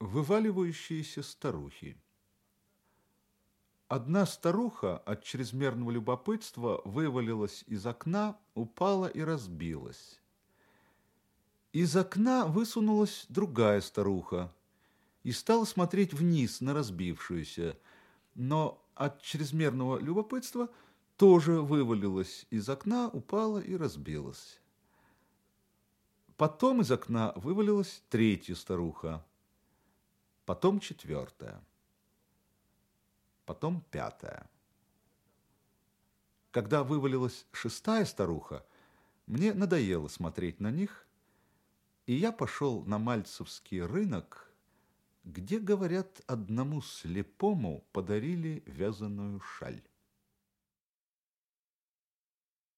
Вываливающиеся старухи. Одна старуха от чрезмерного любопытства вывалилась из окна, упала и разбилась. Из окна высунулась другая старуха и стала смотреть вниз на разбившуюся, но от чрезмерного любопытства тоже вывалилась из окна, упала и разбилась. Потом из окна вывалилась третья старуха, потом четвертая, потом пятая. Когда вывалилась шестая старуха, мне надоело смотреть на них, и я пошел на Мальцевский рынок, где, говорят, одному слепому подарили вязаную шаль.